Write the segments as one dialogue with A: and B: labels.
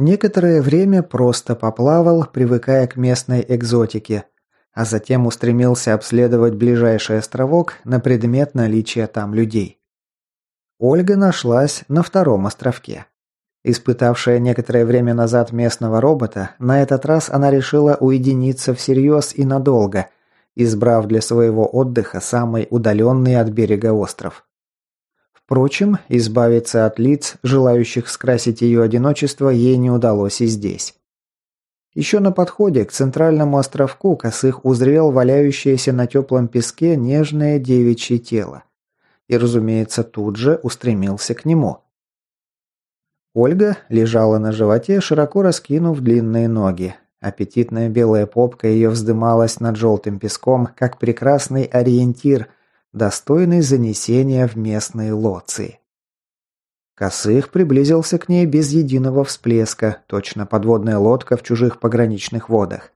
A: Некоторое время просто поплавал, привыкая к местной экзотике, а затем устремился обследовать ближайший островок на предмет наличия там людей. Ольга нашлась на втором островке. Испытавшая некоторое время назад местного робота, на этот раз она решила уединиться всерьез и надолго, избрав для своего отдыха самый удаленный от берега остров. Впрочем, избавиться от лиц, желающих скрасить ее одиночество, ей не удалось и здесь. Еще на подходе к центральному островку Косых узрел валяющееся на теплом песке нежное девичье тело. И, разумеется, тут же устремился к нему – Ольга лежала на животе, широко раскинув длинные ноги. Аппетитная белая попка ее вздымалась над желтым песком, как прекрасный ориентир, достойный занесения в местные лоции. Косых приблизился к ней без единого всплеска, точно подводная лодка в чужих пограничных водах.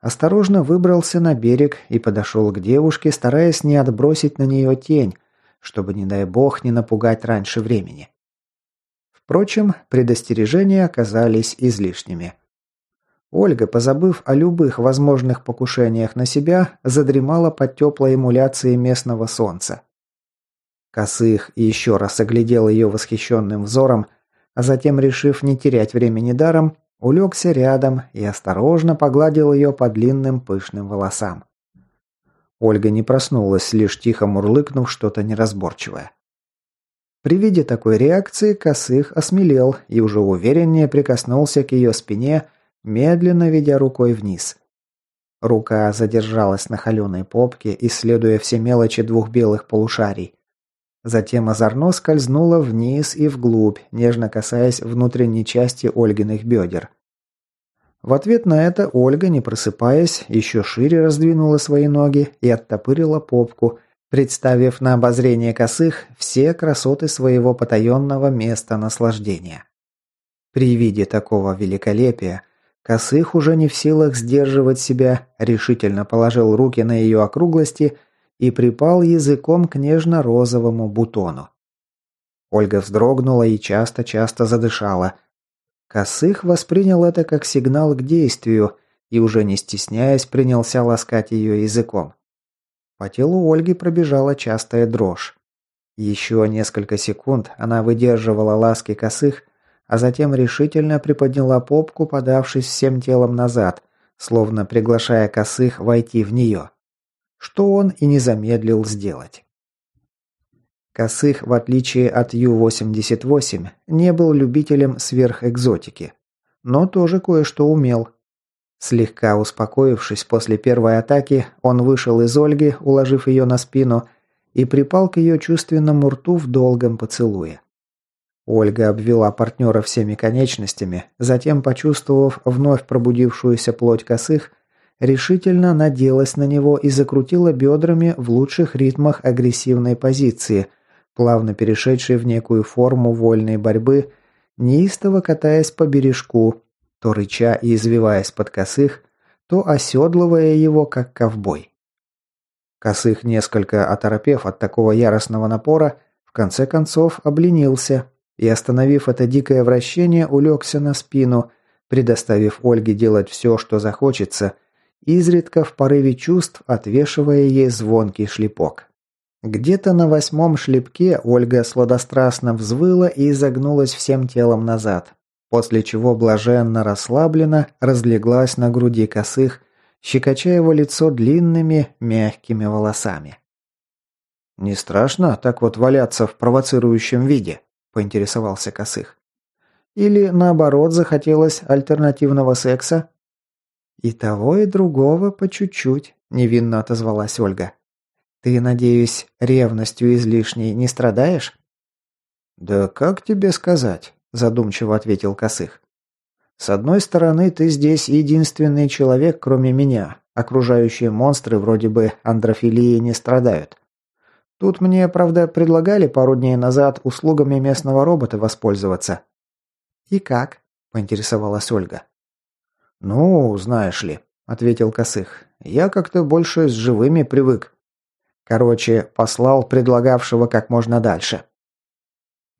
A: Осторожно выбрался на берег и подошел к девушке, стараясь не отбросить на нее тень, чтобы, не дай бог, не напугать раньше времени. Впрочем, предостережения оказались излишними. Ольга, позабыв о любых возможных покушениях на себя, задремала под теплой эмуляцией местного солнца. Косых еще раз оглядел ее восхищенным взором, а затем, решив не терять времени даром, улегся рядом и осторожно погладил ее по длинным пышным волосам. Ольга не проснулась, лишь тихо мурлыкнув что-то неразборчивое. При виде такой реакции Косых осмелел и уже увереннее прикоснулся к ее спине, медленно ведя рукой вниз. Рука задержалась на холеной попке, исследуя все мелочи двух белых полушарий. Затем озорно скользнула вниз и вглубь, нежно касаясь внутренней части Ольгиных бедер. В ответ на это Ольга, не просыпаясь, еще шире раздвинула свои ноги и оттопырила попку, представив на обозрение косых все красоты своего потаенного места наслаждения. При виде такого великолепия Косых уже не в силах сдерживать себя, решительно положил руки на ее округлости и припал языком к нежно-розовому бутону. Ольга вздрогнула и часто-часто задышала. Косых воспринял это как сигнал к действию и, уже не стесняясь, принялся ласкать ее языком. По телу Ольги пробежала частая дрожь. Еще несколько секунд она выдерживала ласки косых, а затем решительно приподняла попку, подавшись всем телом назад, словно приглашая косых войти в нее. Что он и не замедлил сделать. Косых, в отличие от Ю-88, не был любителем сверхэкзотики, но тоже кое-что умел, Слегка успокоившись после первой атаки, он вышел из Ольги, уложив ее на спину, и припал к ее чувственному рту в долгом поцелуе. Ольга обвела партнера всеми конечностями, затем, почувствовав вновь пробудившуюся плоть косых, решительно наделась на него и закрутила бедрами в лучших ритмах агрессивной позиции, плавно перешедшей в некую форму вольной борьбы, неистово катаясь по бережку, то рыча и извиваясь под косых, то оседлывая его, как ковбой. Косых, несколько оторопев от такого яростного напора, в конце концов обленился и, остановив это дикое вращение, улегся на спину, предоставив Ольге делать все, что захочется, изредка в порыве чувств отвешивая ей звонкий шлепок. Где-то на восьмом шлепке Ольга сладострастно взвыла и изогнулась всем телом назад, после чего блаженно расслабленно разлеглась на груди косых, щекоча его лицо длинными мягкими волосами. «Не страшно так вот валяться в провоцирующем виде?» – поинтересовался косых. «Или, наоборот, захотелось альтернативного секса?» «И того, и другого по чуть-чуть», – невинно отозвалась Ольга. «Ты, надеюсь, ревностью излишней не страдаешь?» «Да как тебе сказать? задумчиво ответил Косых. С одной стороны, ты здесь единственный человек, кроме меня. Окружающие монстры вроде бы андрофилии не страдают. Тут мне, правда, предлагали пару дней назад услугами местного робота воспользоваться. И как? поинтересовалась Ольга. Ну, знаешь ли, ответил Косых. Я как-то больше с живыми привык. Короче, послал предлагавшего как можно дальше.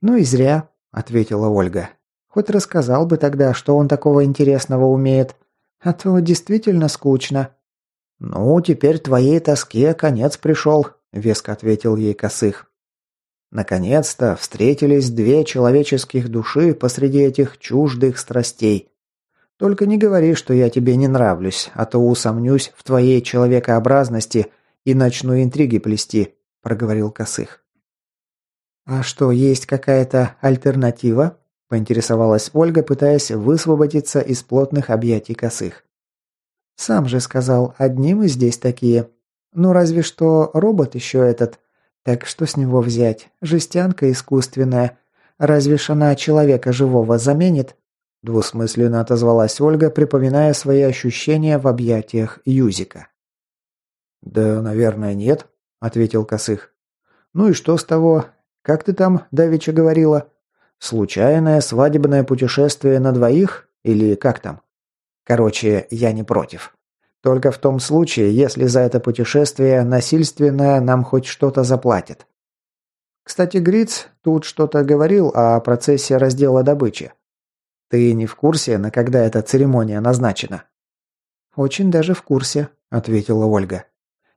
A: Ну и зря, ответила Ольга. Хоть рассказал бы тогда, что он такого интересного умеет. А то действительно скучно». «Ну, теперь твоей тоске конец пришел», — веско ответил ей Косых. Наконец-то встретились две человеческих души посреди этих чуждых страстей. Только не говори, что я тебе не нравлюсь, а то усомнюсь в твоей человекообразности и начну интриги плести», – проговорил Косых. «А что, есть какая-то альтернатива?» – поинтересовалась Ольга, пытаясь высвободиться из плотных объятий Косых. «Сам же сказал, одни мы здесь такие. Ну, разве что робот еще этот. Так что с него взять? Жестянка искусственная. Разве ж она человека живого заменит?» Двусмысленно отозвалась Ольга, припоминая свои ощущения в объятиях Юзика. «Да, наверное, нет», — ответил Косых. «Ну и что с того? Как ты там давеча говорила? Случайное свадебное путешествие на двоих? Или как там? Короче, я не против. Только в том случае, если за это путешествие насильственное нам хоть что-то заплатят. Кстати, Гриц тут что-то говорил о процессе раздела добычи. Ты не в курсе, на когда эта церемония назначена?» «Очень даже в курсе», — ответила Ольга.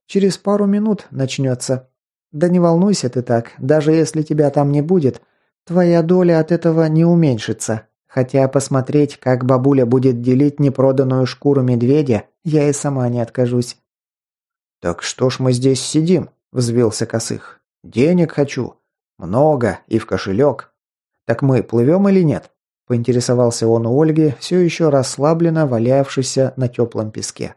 A: «Через пару минут начнется. Да не волнуйся ты так, даже если тебя там не будет, твоя доля от этого не уменьшится. Хотя посмотреть, как бабуля будет делить непроданную шкуру медведя, я и сама не откажусь».
B: «Так что ж мы здесь сидим?» – взвился Косых. «Денег хочу. Много и в кошелек. Так мы плывем или нет?» Поинтересовался он у Ольги, все еще расслабленно валявшейся на теплом песке.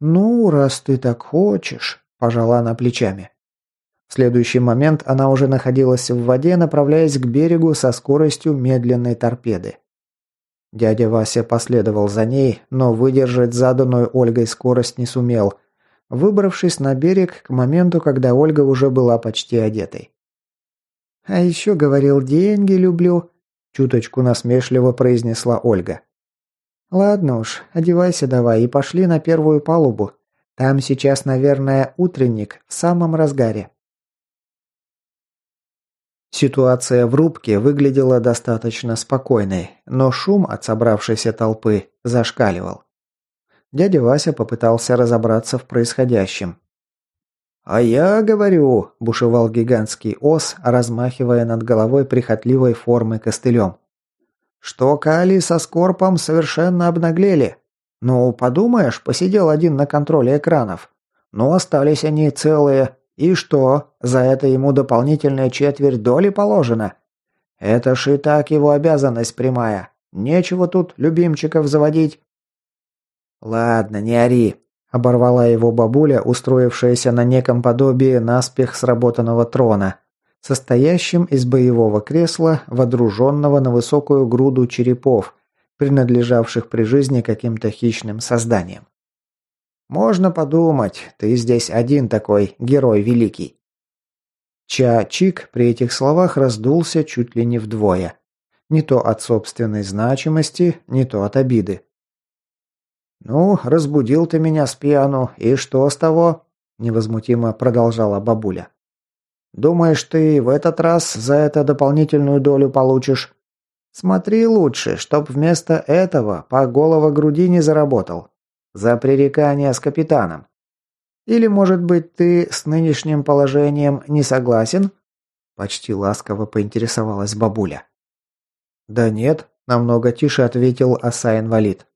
A: «Ну, раз ты так хочешь», – пожала она плечами. Следующий момент она уже находилась в воде, направляясь к берегу со скоростью медленной торпеды. Дядя Вася последовал за ней, но выдержать заданную Ольгой скорость не сумел, выбравшись на берег к моменту, когда Ольга уже была почти одетой. «А еще говорил, деньги люблю», Чуточку насмешливо произнесла Ольга. «Ладно уж, одевайся давай и пошли на первую палубу. Там сейчас, наверное, утренник в самом разгаре». Ситуация в рубке выглядела достаточно спокойной, но шум от собравшейся толпы зашкаливал. Дядя Вася попытался разобраться в происходящем. «А я говорю», – бушевал гигантский ос, размахивая над головой прихотливой формы костылем. «Что Кали со Скорпом совершенно обнаглели. Ну, подумаешь, посидел один на контроле экранов. Ну, остались они целые. И что, за это ему дополнительная четверть доли положена? Это ж и так его обязанность прямая. Нечего тут любимчиков заводить». «Ладно, не ори», Оборвала его бабуля, устроившаяся на неком подобии наспех сработанного трона, состоящим из боевого кресла, водруженного на высокую груду черепов, принадлежавших при жизни каким-то хищным созданиям. «Можно подумать, ты здесь один такой, герой великий». Ча-Чик при этих словах раздулся чуть ли не вдвое. Не то от собственной значимости, не то от обиды. «Ну, разбудил ты меня с пьяну, и что с того?» – невозмутимо продолжала бабуля. «Думаешь, ты в этот раз за это дополнительную долю получишь? Смотри лучше, чтоб вместо этого по голову груди не заработал. За пререкание с капитаном. Или, может быть, ты с нынешним положением не согласен?» Почти ласково поинтересовалась бабуля. «Да нет», – намного тише ответил Аса-инвалид.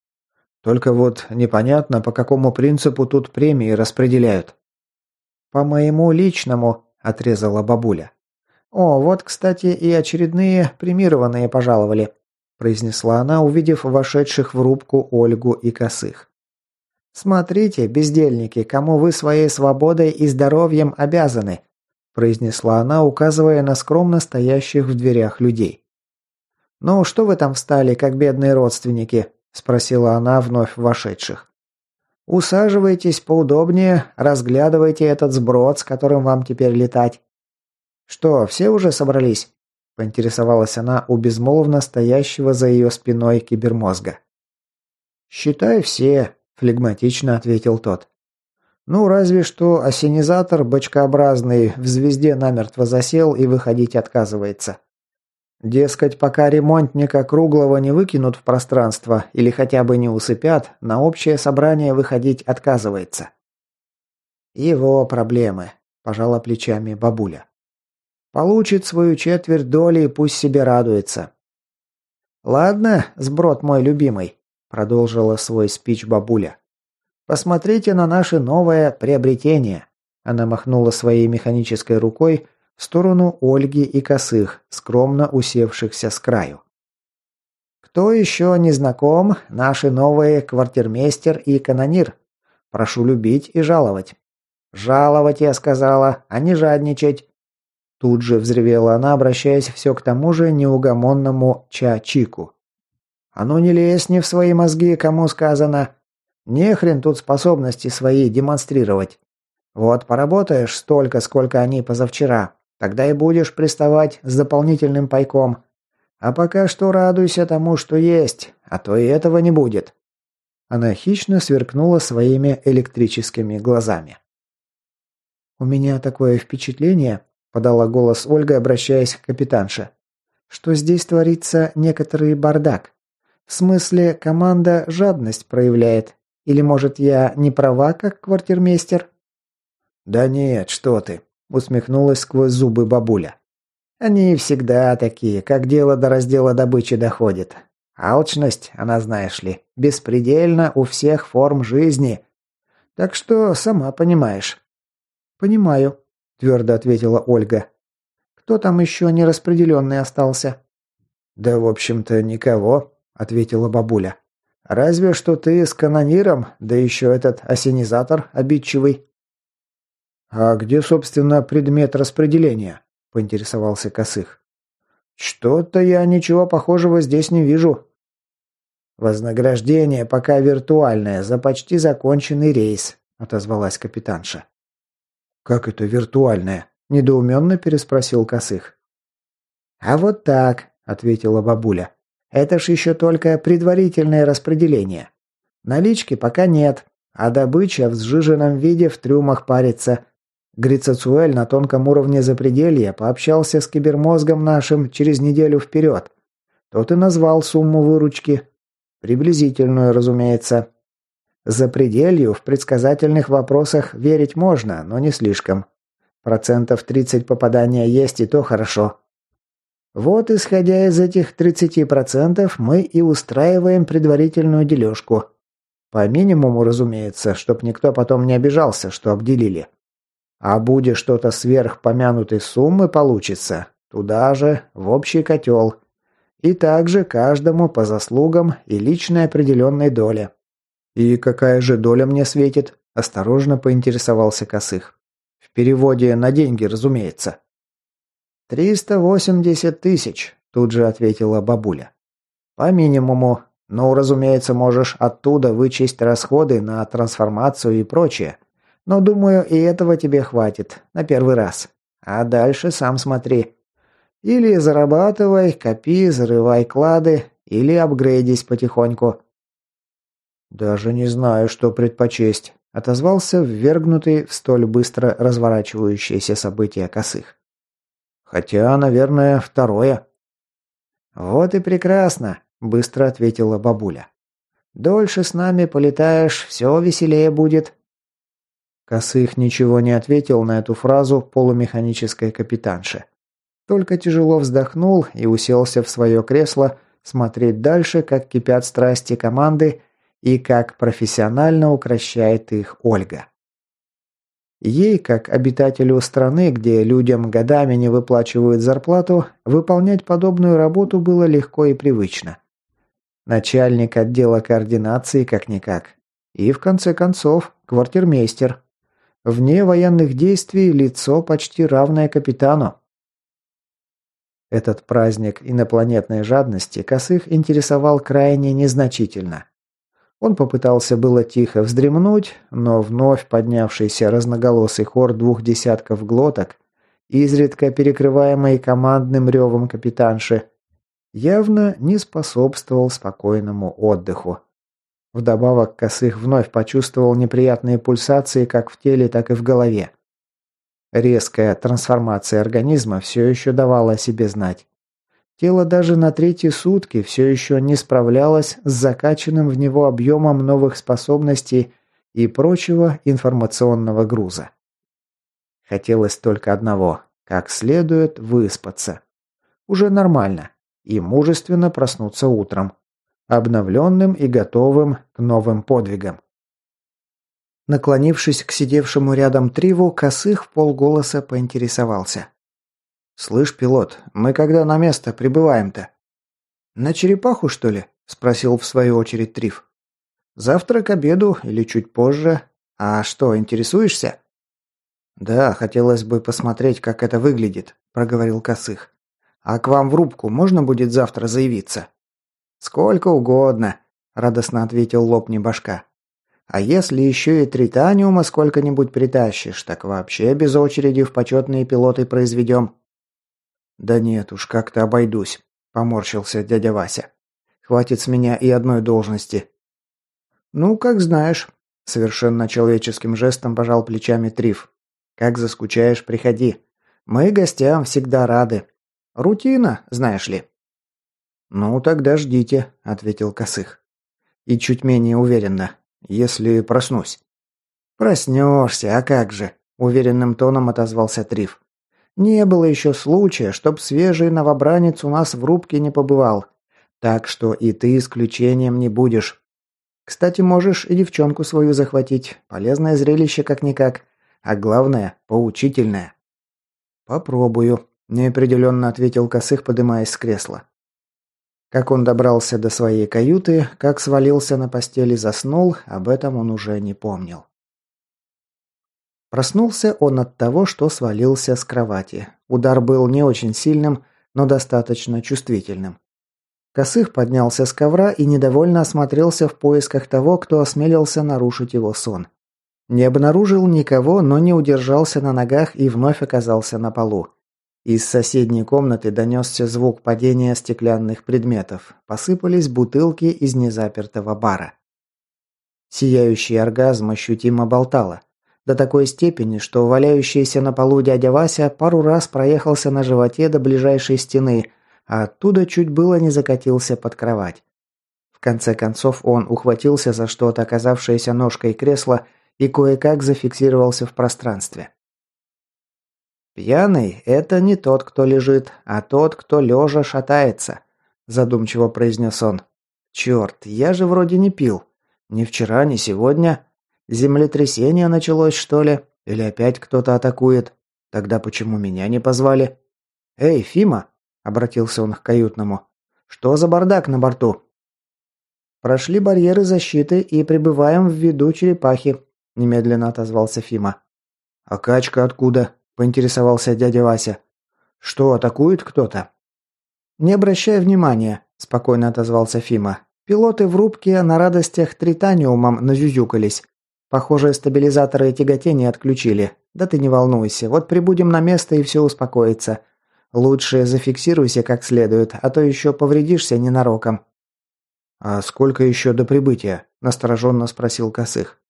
A: Только вот непонятно, по какому принципу тут премии распределяют. По моему личному, отрезала бабуля. О, вот, кстати, и очередные премированные пожаловали, произнесла она, увидев вошедших в рубку Ольгу и Косых. Смотрите, бездельники, кому вы своей свободой и здоровьем обязаны, произнесла она, указывая на скромно стоящих в дверях людей. Ну, что вы там встали, как бедные родственники? спросила она вновь вошедших. Усаживайтесь поудобнее, разглядывайте этот сброд, с которым вам теперь летать. Что, все уже собрались? поинтересовалась она у безмолвно стоящего за ее спиной кибермозга. «Считай все», – флегматично ответил тот. «Ну, разве что осенизатор бочкообразный в звезде намертво засел и выходить отказывается. Дескать, пока ремонтника круглого не выкинут в пространство или хотя бы не усыпят, на общее собрание выходить отказывается. Его проблемы, пожала плечами бабуля. Получит свою четверть доли и пусть себе радуется. Ладно, сброд мой любимый, продолжила свой спич бабуля. Посмотрите на наше новое приобретение. Она махнула своей механической рукой в сторону Ольги и Косых, скромно усевшихся с краю. «Кто еще не знаком? Наши новые квартирмейстер и канонир. Прошу любить и жаловать». «Жаловать, я сказала, а не жадничать». Тут же взревела она, обращаясь все к тому же неугомонному Ча-Чику. «А ну не лезь не в свои мозги, кому сказано. Не хрен тут способности свои демонстрировать. Вот поработаешь столько, сколько они позавчера, Тогда и будешь приставать с дополнительным пайком. А пока что радуйся тому, что есть, а то и этого не будет». Она хищно сверкнула своими электрическими глазами. «У меня такое впечатление», – подала голос Ольга, обращаясь к капитанше, – «что здесь творится некоторый бардак. В смысле, команда жадность проявляет. Или, может, я не права, как квартирмейстер?» «Да нет, что ты», усмехнулась сквозь зубы бабуля. Они всегда такие, как дело до раздела добычи доходит. Алчность, она, знаешь ли, беспредельна у всех форм жизни. Так что сама понимаешь. Понимаю, твердо ответила Ольга. Кто там еще нераспределенный остался? Да, в общем-то, никого, ответила бабуля. Разве что ты с канониром, да еще этот осенизатор обидчивый. «А где, собственно, предмет распределения?» – поинтересовался Косых. «Что-то я ничего похожего здесь не вижу». «Вознаграждение пока виртуальное за почти законченный рейс», – отозвалась капитанша. «Как это виртуальное?» – недоуменно переспросил Косых. «А вот так», – ответила бабуля. «Это ж еще только предварительное распределение. Налички пока нет, а добыча в сжиженном виде в трюмах парится. Грицацуэль на тонком уровне запределья пообщался с кибермозгом нашим через неделю вперед. Тот и назвал сумму выручки. Приблизительную, разумеется. Запределью в предсказательных вопросах верить можно, но не слишком. Процентов 30 попадания есть, и то хорошо. Вот, исходя из этих 30%, мы и устраиваем предварительную дележку. По минимуму, разумеется, чтоб никто потом не обижался, что обделили. А будет что-то сверх помянутой суммы получится, туда же, в общий котел. И также каждому по заслугам и личной определенной доле. «И какая же доля мне светит?» – осторожно поинтересовался Косых. «В переводе на деньги, разумеется». «Триста восемьдесят тысяч», – тут же ответила бабуля. «По минимуму. Ну, разумеется, можешь оттуда вычесть расходы на трансформацию и прочее. Но, думаю, и этого тебе хватит. На первый раз. А дальше сам смотри. Или зарабатывай, копи, зарывай клады, или апгрейдись потихоньку. Даже не знаю, что предпочесть, отозвался ввергнутый в столь быстро разворачивающиеся события косых. Хотя, наверное, второе. Вот и прекрасно, быстро ответила бабуля. Дольше с нами полетаешь, все веселее будет. Косых ничего не ответил на эту фразу полумеханической капитанши. Только тяжело вздохнул и уселся в свое кресло смотреть дальше, как кипят страсти команды и как профессионально укращает их Ольга. Ей, как обитателю страны, где людям годами не выплачивают зарплату, выполнять подобную работу было легко и привычно. Начальник отдела координации как-никак. И, в конце концов, квартирмейстер. Вне военных действий лицо почти равное капитану. Этот праздник инопланетной жадности Косых интересовал крайне незначительно. Он попытался было тихо вздремнуть, но вновь поднявшийся разноголосый хор двух десятков глоток, изредка перекрываемый командным ревом капитанши, явно не способствовал спокойному отдыху. Вдобавок Косых вновь почувствовал неприятные пульсации как в теле, так и в голове. Резкая трансформация организма все еще давала о себе знать. Тело даже на третьи сутки все еще не справлялось с закачанным в него объемом новых способностей и прочего информационного груза. Хотелось только одного – как следует выспаться. Уже нормально. И мужественно проснуться утром. Обновленным и готовым к новым подвигам. Наклонившись к сидевшему рядом Триву, Косых в полголоса поинтересовался. «Слышь, пилот, мы когда на место прибываем-то?» «На черепаху, что ли?» – спросил в свою очередь Трив. «Завтра к обеду или чуть позже. А что, интересуешься?» «Да, хотелось бы посмотреть, как это выглядит», – проговорил Косых. «А к вам в рубку можно будет завтра заявиться?» «Сколько угодно», – радостно ответил лопни башка. «А если еще и тританиума сколько-нибудь притащишь, так вообще без очереди в почетные пилоты произведем». «Да нет уж, как-то обойдусь», – поморщился дядя Вася. «Хватит с меня и одной должности». «Ну, как знаешь», – совершенно человеческим жестом пожал плечами Триф. Как заскучаешь, приходи. Мы гостям всегда рады. Рутина, знаешь ли». «Ну, тогда ждите», — ответил Косых. И чуть менее уверенно. «Если проснусь». «Проснешься, а как же?» — уверенным тоном отозвался Триф. «Не было еще случая, чтоб свежий новобранец у нас в рубке не побывал. Так что и ты исключением не будешь. Кстати, можешь и девчонку свою захватить. Полезное зрелище как-никак. А главное, поучительное. «Попробую», – неопределенно ответил Косых, подымаясь с кресла. Как он добрался до своей каюты, как свалился на постели и заснул, об этом он уже не помнил. Проснулся он от того, что свалился с кровати. Удар был не очень сильным, но достаточно чувствительным. Косых поднялся с ковра и недовольно осмотрелся в поисках того, кто осмелился нарушить его сон. Не обнаружил никого, но не удержался на ногах и вновь оказался на полу. Из соседней комнаты донесся звук падения стеклянных предметов. Посыпались бутылки из незапертого бара. Сияющий оргазм ощутимо болтало. До такой степени, что валяющийся на полу дядя Вася пару раз проехался на животе до ближайшей стены, а оттуда чуть было не закатился под кровать. В конце концов он ухватился за что-то, оказавшееся ножкой кресла, и кое-как зафиксировался в пространстве. «Пьяный – это не тот, кто лежит, а тот, кто лежа шатается», – задумчиво произнес он. «Черт, я же вроде не пил. Ни вчера, ни сегодня. Землетрясение началось, что ли? Или опять кто-то атакует? Тогда почему меня не позвали?» «Эй, Фима!» – обратился он к каютному. «Что за бардак на борту?» «Прошли барьеры защиты и прибываем в виду черепахи», немедленно отозвался Фима. «А качка откуда?» – поинтересовался дядя Вася. «Что, атакует кто-то?» «Не обращай внимания», – спокойно отозвался Фима. «Пилоты в рубке на радостях тританиумом назюзюкались. Похоже, стабилизаторы тяготения отключили. Да ты не волнуйся, вот прибудем на место и все успокоится. Лучше зафиксируйся как следует, а то еще повредишься ненароком». «А сколько еще до прибытия?» – настороженно спросил Косых.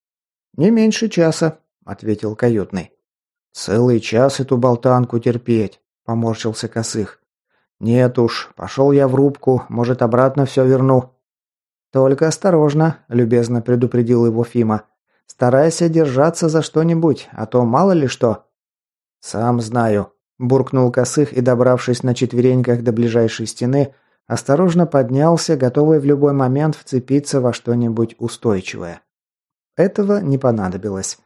A: «Не меньше часа», — ответил каютный. «Целый час эту болтанку терпеть», — поморщился Косых. «Нет уж, пошел я в рубку, может, обратно все верну». «Только осторожно», — любезно предупредил его Фима. «Старайся держаться за что-нибудь, а то мало ли что». «Сам знаю», — буркнул Косых и, добравшись на четвереньках до ближайшей стены, осторожно поднялся, готовый в любой момент вцепиться во что-нибудь устойчивое. Этого не понадобилось.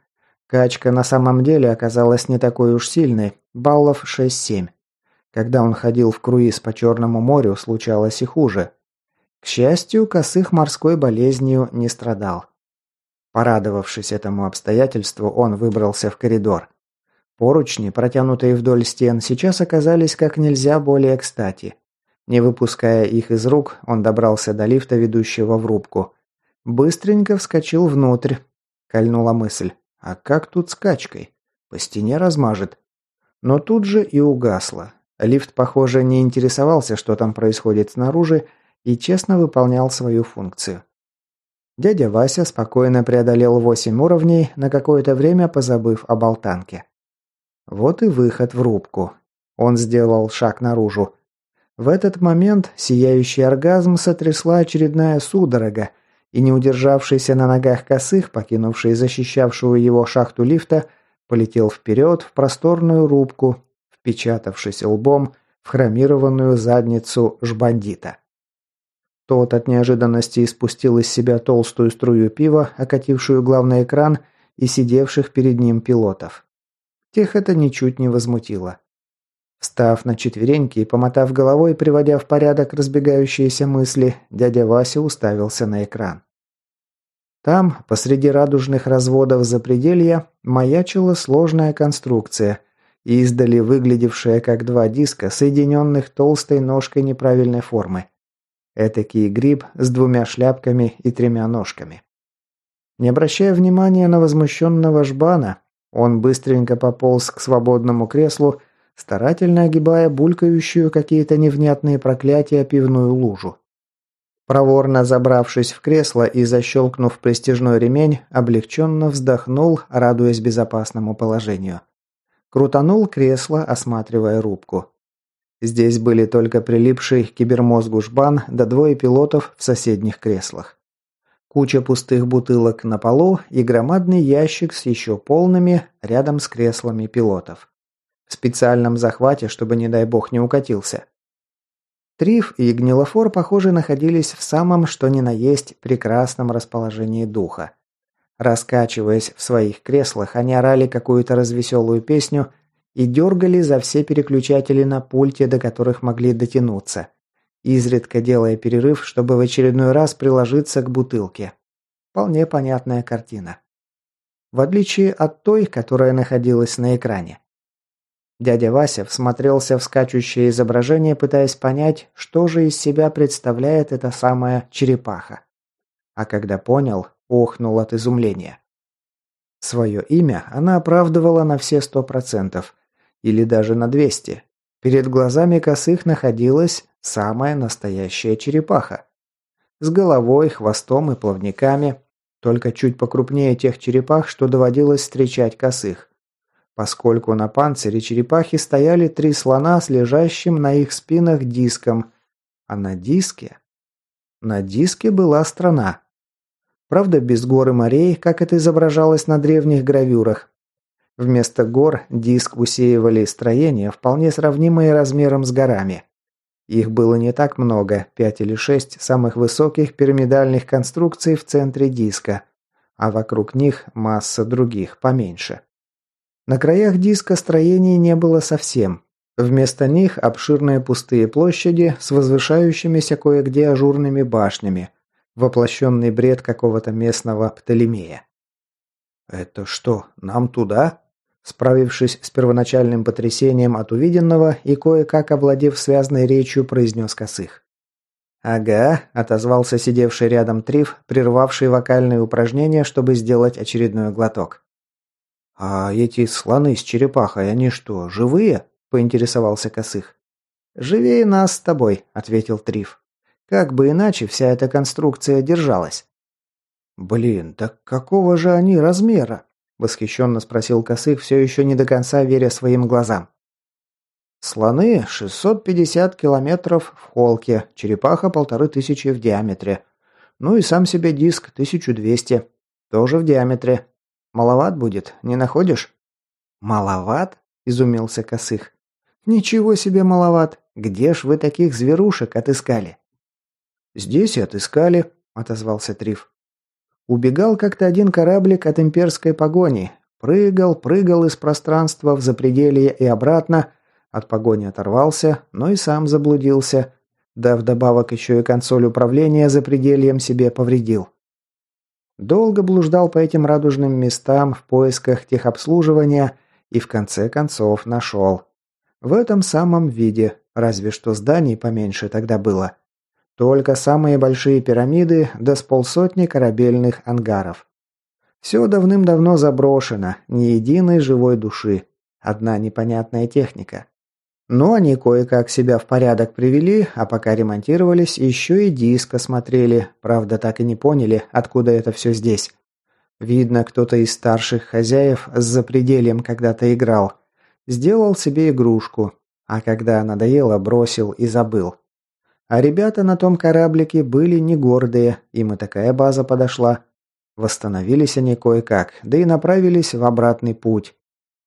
A: Качка на самом деле оказалась не такой уж сильной, баллов 6-7. Когда он ходил в круиз по Черному морю, случалось и хуже. К счастью, косых морской болезнью не страдал. Порадовавшись этому обстоятельству, он выбрался в коридор. Поручни, протянутые вдоль стен, сейчас оказались как нельзя более кстати. Не выпуская их из рук, он добрался до лифта, ведущего в рубку. Быстренько вскочил внутрь. Кольнула мысль. А как тут с качкой? По стене размажет. Но тут же и угасла. Лифт, похоже, не интересовался, что там происходит снаружи, и честно выполнял свою функцию. Дядя Вася спокойно преодолел восемь уровней, на какое-то время позабыв о болтанке. Вот и выход в рубку. Он сделал шаг наружу. В этот момент сияющий оргазм сотрясла очередная судорога, и не удержавшийся на ногах косых, покинувший защищавшую его шахту лифта, полетел вперед в просторную рубку, впечатавшись лбом в хромированную задницу жбандита. Тот от неожиданности испустил из себя толстую струю пива, окатившую главный экран и сидевших перед ним пилотов. Тех это ничуть не возмутило. Встав на четвереньки и помотав головой, приводя в порядок разбегающиеся мысли, дядя Вася уставился на экран. Там, посреди радужных разводов запределья, маячила сложная конструкция, издали выглядевшая как два диска, соединенных толстой ножкой неправильной формы. Этакий гриб с двумя шляпками и тремя ножками. Не обращая внимания на возмущенного жбана, он быстренько пополз к свободному креслу, старательно огибая булькающую какие-то невнятные проклятия пивную лужу. Проворно забравшись в кресло и защелкнув престижной ремень, облегченно вздохнул, радуясь безопасному положению. Крутанул кресло, осматривая рубку. Здесь были только прилипший к кибермозгу жбан да двое пилотов в соседних креслах. Куча пустых бутылок на полу и громадный ящик с еще полными рядом с креслами пилотов. В специальном захвате, чтобы, не дай бог, не укатился. Триф и Гнилофор, похоже, находились в самом что ни на есть прекрасном расположении духа. Раскачиваясь в своих креслах, они орали какую-то развеселую песню и дергали за все переключатели на пульте, до которых могли дотянуться, изредка делая перерыв, чтобы в очередной раз приложиться к бутылке. Вполне понятная картина. В отличие от той, которая находилась на экране. Дядя Вася всмотрелся в скачущее изображение, пытаясь понять, что же из себя представляет эта самая черепаха. А когда понял, охнул от изумления. Свое имя она оправдывала на все сто процентов, или даже на 200. Перед глазами косых находилась самая настоящая черепаха. С головой, хвостом и плавниками, только чуть покрупнее тех черепах, что доводилось встречать косых. Поскольку на панцире черепахи стояли три слона с лежащим на их спинах диском, а на диске... На диске была страна. Правда, без гор и морей, как это изображалось на древних гравюрах, Вместо гор диск усеивали строения, вполне сравнимые размером с горами. Их было не так много, пять или шесть самых высоких пирамидальных конструкций в центре диска, а вокруг них масса других, поменьше. На краях диска строений не было совсем. Вместо них обширные пустые площади с возвышающимися кое-где ажурными башнями, воплощенный бред какого-то местного Птолемея. «Это что, нам туда?» Справившись с первоначальным потрясением от увиденного и кое-как овладев связной речью, произнес косых. «Ага», – отозвался сидевший рядом Триф, прервавший вокальные упражнения, чтобы сделать очередной глоток. «А эти слоны с черепахой, они что, живые?» – поинтересовался Косых. «Живее нас с тобой», – ответил Триф. «Как бы иначе вся эта конструкция держалась». «Блин, так какого же они размера?» Восхищенно спросил Косых, все еще не до конца веря своим глазам. Слоны 650 километров в холке, черепаха полторы тысячи в диаметре. Ну и сам себе диск 1200, тоже в диаметре. Маловат будет, не находишь? Маловат? Изумился Косых. Ничего себе маловат. Где ж вы таких зверушек отыскали? Здесь и отыскали, отозвался Триф. Убегал как-то один кораблик от имперской погони. Прыгал, прыгал из пространства в запределье и обратно. От погони оторвался, но и сам заблудился. Да вдобавок еще и консоль управления запредельем себе повредил. Долго блуждал по этим радужным местам в поисках техобслуживания и в конце концов нашел. В этом самом виде, разве что зданий поменьше тогда было. Только самые большие пирамиды да с полсотни корабельных ангаров. Все давным-давно заброшено, ни единой живой души. Одна непонятная техника. Но они кое-как себя в порядок привели, а пока ремонтировались, еще и диск осмотрели, правда так и не поняли, откуда это все здесь. Видно, кто-то из старших хозяев с запредельем когда-то играл. Сделал себе игрушку. А когда надоело, бросил и забыл. А ребята на том кораблике были не гордые, им и такая база подошла. Восстановились они кое-как, да и направились в обратный путь.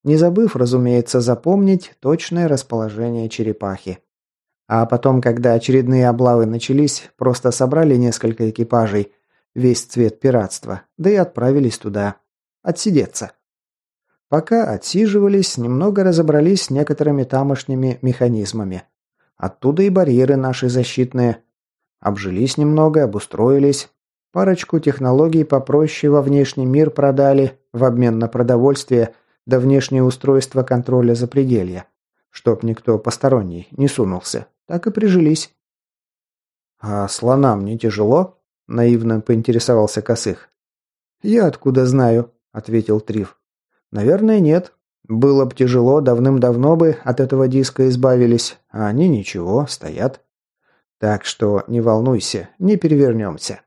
A: Не забыв, разумеется, запомнить точное расположение черепахи. А потом, когда очередные облавы начались, просто собрали несколько экипажей, весь цвет пиратства, да и отправились туда. Отсидеться. Пока отсиживались, немного разобрались с некоторыми тамошними механизмами. Оттуда и барьеры наши защитные. Обжились немного, обустроились. Парочку технологий попроще во внешний мир продали в обмен на продовольствие да внешнее устройство контроля запределья, чтоб никто посторонний не сунулся. Так и прижились. «А слонам не тяжело?» – наивно поинтересовался Косых. «Я откуда знаю?» – ответил Триф. «Наверное, нет. Было бы тяжело, давным-давно бы от этого диска избавились, а они ничего, стоят. Так что не волнуйся, не перевернемся».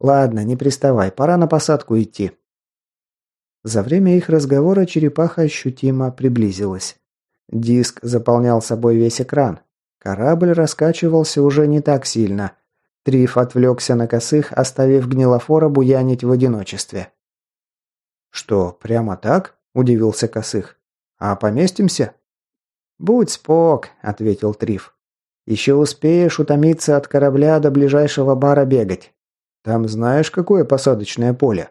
A: «Ладно, не приставай, пора на посадку идти». За время их разговора черепаха ощутимо приблизилась. Диск заполнял собой весь экран, Корабль раскачивался уже не так сильно. Триф отвлекся на косых, оставив гнилофора буянить в одиночестве. «Что, прямо так?» – удивился косых. «А поместимся?» «Будь спок», – ответил Триф. «Еще успеешь утомиться от корабля до ближайшего бара бегать. Там знаешь, какое посадочное поле?»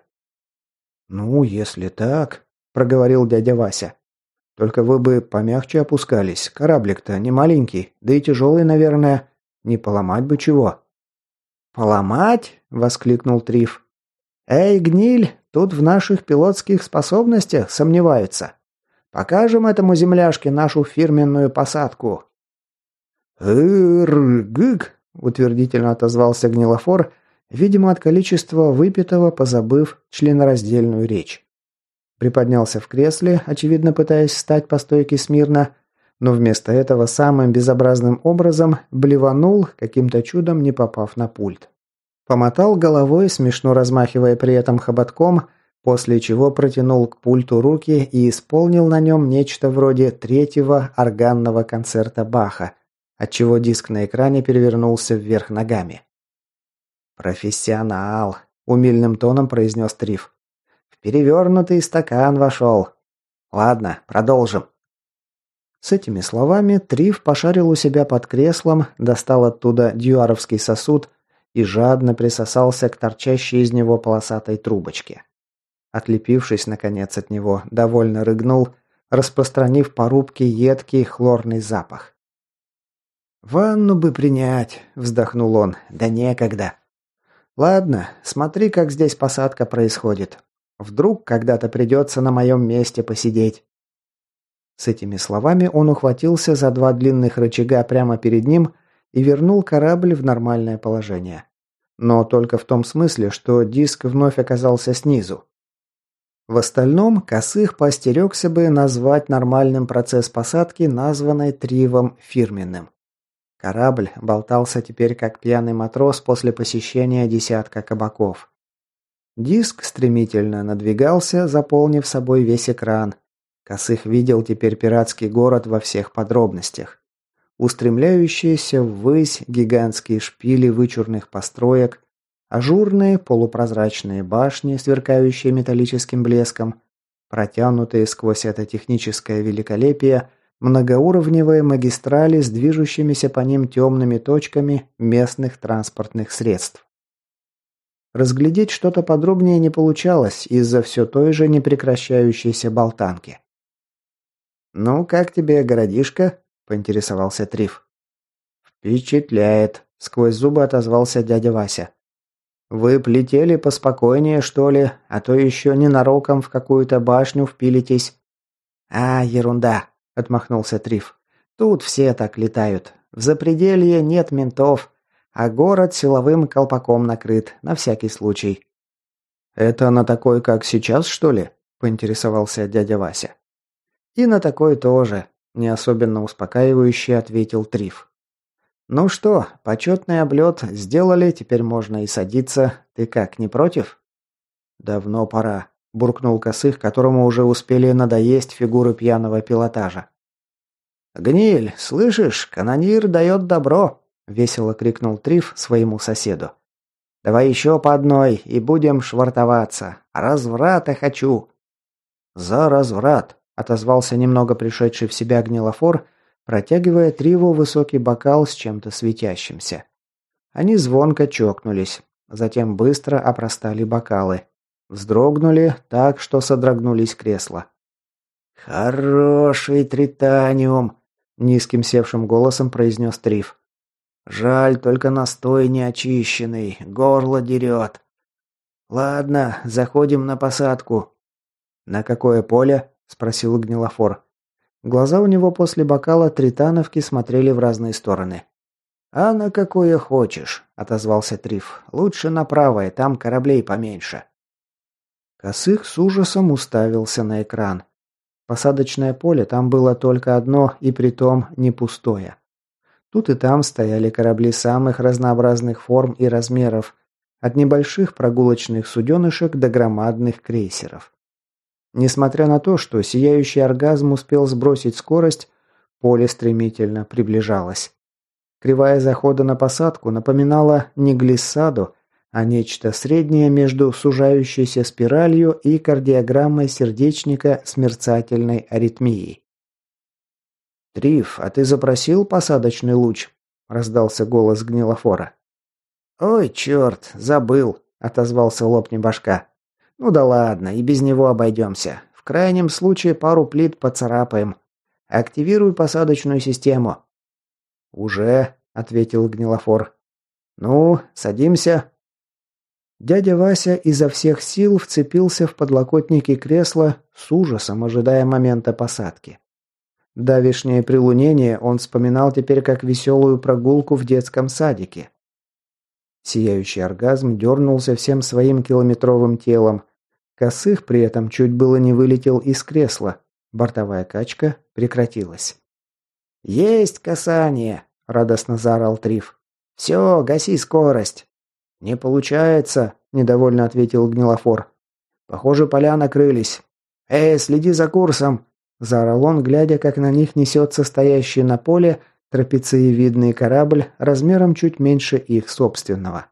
A: «Ну, если так», – проговорил дядя Вася. Только вы бы помягче опускались. Кораблик-то не маленький, да и тяжелый, наверное. Не поломать бы чего». «Поломать?» – воскликнул Триф. «Эй, гниль, тут в наших пилотских способностях сомневаются. Покажем этому земляшке нашу фирменную посадку». «Эр-гык», – утвердительно отозвался гнилофор, видимо, от количества выпитого, позабыв членораздельную речь. Приподнялся в кресле, очевидно пытаясь встать по стойке смирно, но вместо этого самым безобразным образом блеванул, каким-то чудом не попав на пульт. Помотал головой, смешно размахивая при этом хоботком, после чего протянул к пульту руки и исполнил на нем нечто вроде третьего органного концерта Баха, отчего диск на экране перевернулся вверх ногами. «Профессионал», – умильным тоном произнес Триф перевернутый стакан вошел. Ладно, продолжим. С этими словами Триф пошарил у себя под креслом, достал оттуда дьюаровский сосуд и жадно присосался к торчащей из него полосатой трубочке. Отлепившись, наконец, от него, довольно рыгнул, распространив по рубке едкий хлорный запах. «Ванну бы принять», — вздохнул он, — «да некогда». «Ладно, смотри, как здесь посадка происходит. Вдруг когда-то придется на моем месте посидеть. С этими словами он ухватился за два длинных рычага прямо перед ним и вернул корабль в нормальное положение. Но только в том смысле, что диск вновь оказался снизу. В остальном, Косых поостерегся бы назвать нормальным процесс посадки, названный Тривом фирменным. Корабль болтался теперь как пьяный матрос после посещения десятка кабаков. Диск стремительно надвигался, заполнив собой весь экран. Косых видел теперь пиратский город во всех подробностях. Устремляющиеся ввысь гигантские шпили вычурных построек, ажурные полупрозрачные башни, сверкающие металлическим блеском, протянутые сквозь это техническое великолепие многоуровневые магистрали с движущимися по ним темными точками местных транспортных средств. Разглядеть что-то подробнее не получалось из-за все той же непрекращающейся болтанки. «Ну, как тебе городишко?» – поинтересовался Триф. «Впечатляет», – сквозь зубы отозвался дядя Вася. «Вы плетели поспокойнее, что ли, а то еще ненароком в какую-то башню впилитесь». «А, ерунда», – отмахнулся Триф. «Тут все так летают. В запределье нет ментов, а город силовым колпаком накрыт, на всякий случай. «Это на такой, как сейчас, что ли?» – поинтересовался дядя Вася. «И на такой тоже», – не особенно успокаивающе ответил Триф. «Ну что, почетный облет сделали, теперь можно и садиться. Ты как, не против?» «Давно пора», – буркнул Косых, которому уже успели надоесть фигуры пьяного пилотажа.
B: «Гниль, слышишь, канонир дает добро!» — весело крикнул Триф своему соседу. «Давай еще по одной и будем швартоваться. Разврата хочу!» «За разврат!» — отозвался немного пришедший в себя гнилофор, протягивая Триву высокий бокал с чем-то светящимся. Они звонко чокнулись, затем быстро опростали бокалы. Вздрогнули так, что содрогнулись кресла. «Хороший тританиум!» – низким севшим голосом произнес Триф. «Жаль, только настой не очищенный, горло дерет. Ладно, заходим на посадку». «На какое поле?» – спросил Гнилофор. Глаза у него после бокала тритановки смотрели в разные стороны. «А на какое хочешь», – отозвался Триф. «Лучше на правое, там кораблей поменьше». Косых с ужасом уставился на экран. Посадочное поле там было только одно, и притом не пустое. Тут и там стояли корабли самых разнообразных форм и размеров, от небольших прогулочных суденышек до громадных крейсеров. Несмотря на то, что сияющий оргазм успел сбросить скорость, поле стремительно приближалось. Кривая захода на посадку напоминала не глиссаду, а нечто среднее между сужающейся спиралью и кардиограммой сердечника с мерцательной аритмией. «Триф, а ты запросил посадочный луч?» – раздался голос гнилофора. «Ой, черт, забыл», – отозвался лопни башка. «Ну да ладно, и без него обойдемся. В крайнем случае пару плит поцарапаем. Активируй посадочную систему». «Уже», – ответил гнилофор. «Ну, садимся». Дядя Вася изо всех сил вцепился в подлокотники кресла с ужасом, ожидая момента посадки. Давишнее прилунение он вспоминал теперь как веселую прогулку в детском садике. Сияющий оргазм дернулся всем своим километровым телом. Косых при этом чуть было не вылетел из кресла. Бортовая качка прекратилась. «Есть касание!» – радостно заорал Триф. «Все, гаси скорость!» «Не получается», – недовольно ответил Гнилофор. «Похоже, поля накрылись. Эй, следи за курсом!» – заорал он, глядя, как на них несется стоящий на поле трапециевидный корабль размером чуть меньше их собственного.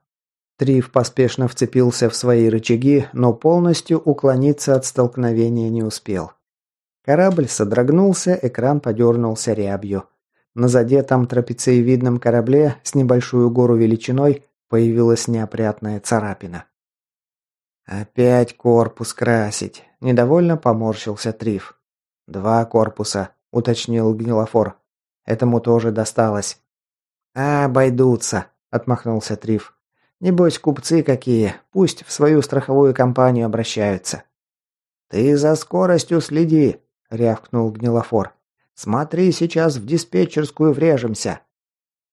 B: Триф поспешно вцепился в свои рычаги, но полностью уклониться от столкновения не успел. Корабль содрогнулся, экран подернулся рябью. На задетом трапециевидном корабле с небольшую гору величиной Появилась неопрятная царапина. «Опять корпус красить!» – недовольно поморщился Триф. «Два корпуса», – уточнил Гнилофор. «Этому тоже досталось». «А, обойдутся», – отмахнулся Триф. «Небось, купцы какие, пусть в свою страховую компанию обращаются». «Ты за скоростью следи», – рявкнул Гнилофор. «Смотри, сейчас в диспетчерскую врежемся».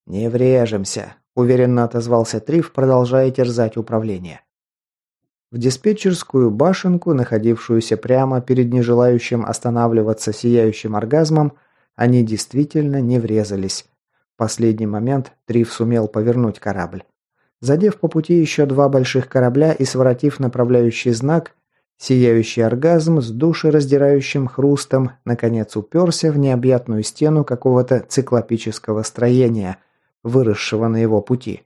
B: «Не врежемся уверенно отозвался Триф, продолжая терзать управление. В диспетчерскую башенку, находившуюся прямо перед нежелающим останавливаться сияющим оргазмом, они действительно не врезались. В последний момент Триф сумел повернуть корабль. Задев по пути еще два больших корабля и своротив направляющий знак, сияющий оргазм с душераздирающим хрустом наконец уперся в необъятную стену какого-то циклопического строения – выросшего на его пути.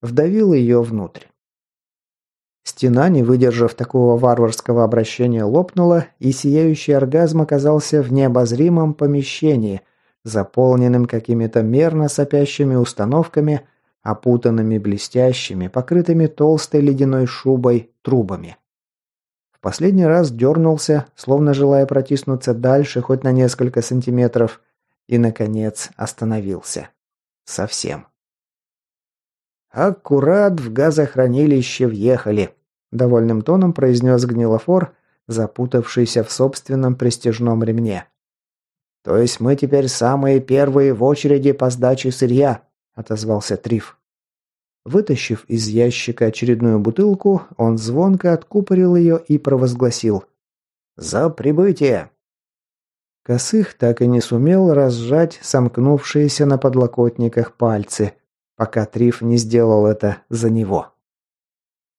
B: Вдавил ее внутрь. Стена, не выдержав такого варварского обращения, лопнула, и сияющий оргазм оказался в необозримом помещении, заполненным какими-то мерно сопящими установками, опутанными блестящими, покрытыми толстой ледяной шубой трубами. В последний раз дернулся, словно желая протиснуться дальше хоть на несколько сантиметров, и, наконец, остановился. Совсем. «Аккурат в газохранилище въехали», – довольным тоном произнес Гнилофор, запутавшийся в собственном престижном ремне. «То есть мы теперь самые первые в очереди по сдаче сырья», – отозвался Триф. Вытащив из ящика очередную бутылку, он звонко откупорил ее и провозгласил. «За прибытие!» Косых так и не сумел разжать сомкнувшиеся на подлокотниках пальцы, пока Триф не сделал это за него.